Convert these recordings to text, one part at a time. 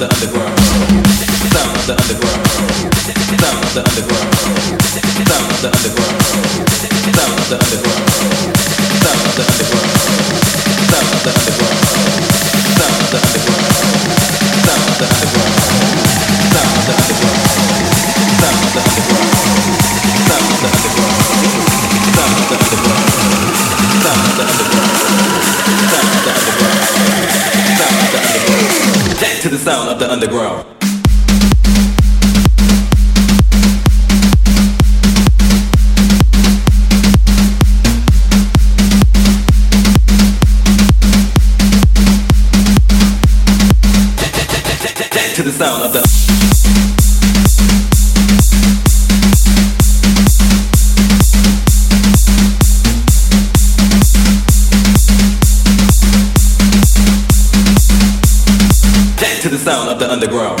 the underground the underground. Sound of the underground. Sound of the underground. Sound of the underground. Sound of the underground. Sound of the underground. Sound of the underground. Sound of the underground. Sound of the underground. Sound of the underground. Sound of the underground. Sound of the underground. Sound of the underground. Sound of the underground. Sound of the underground. Sound of the underground. sound of the underground. to the sound of the underground.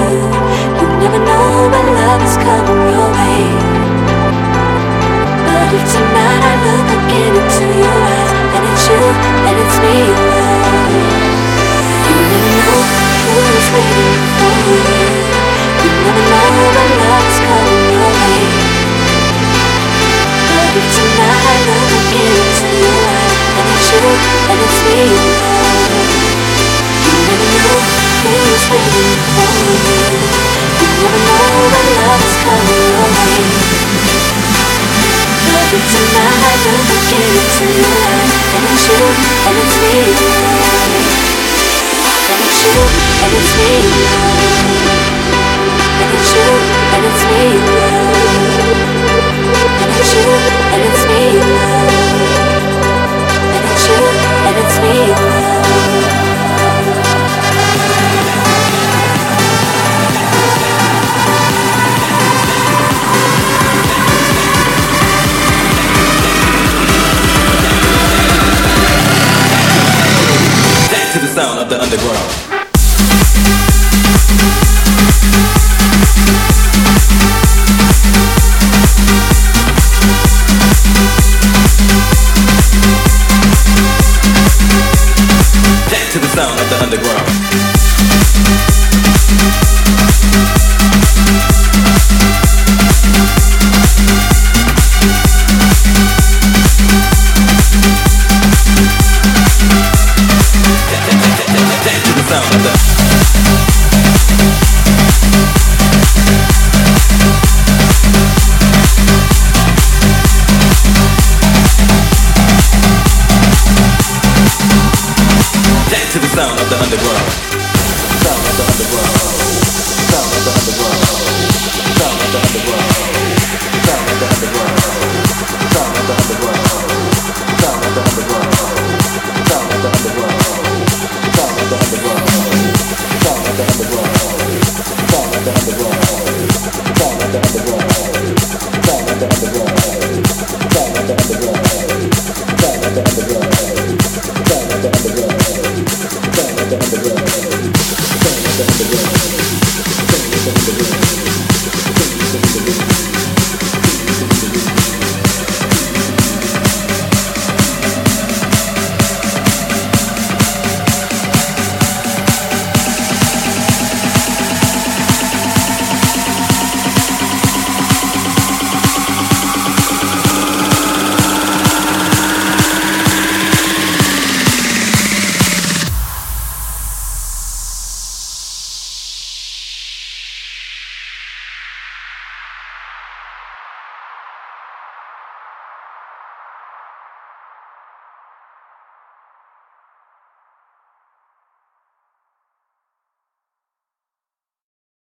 be away. world.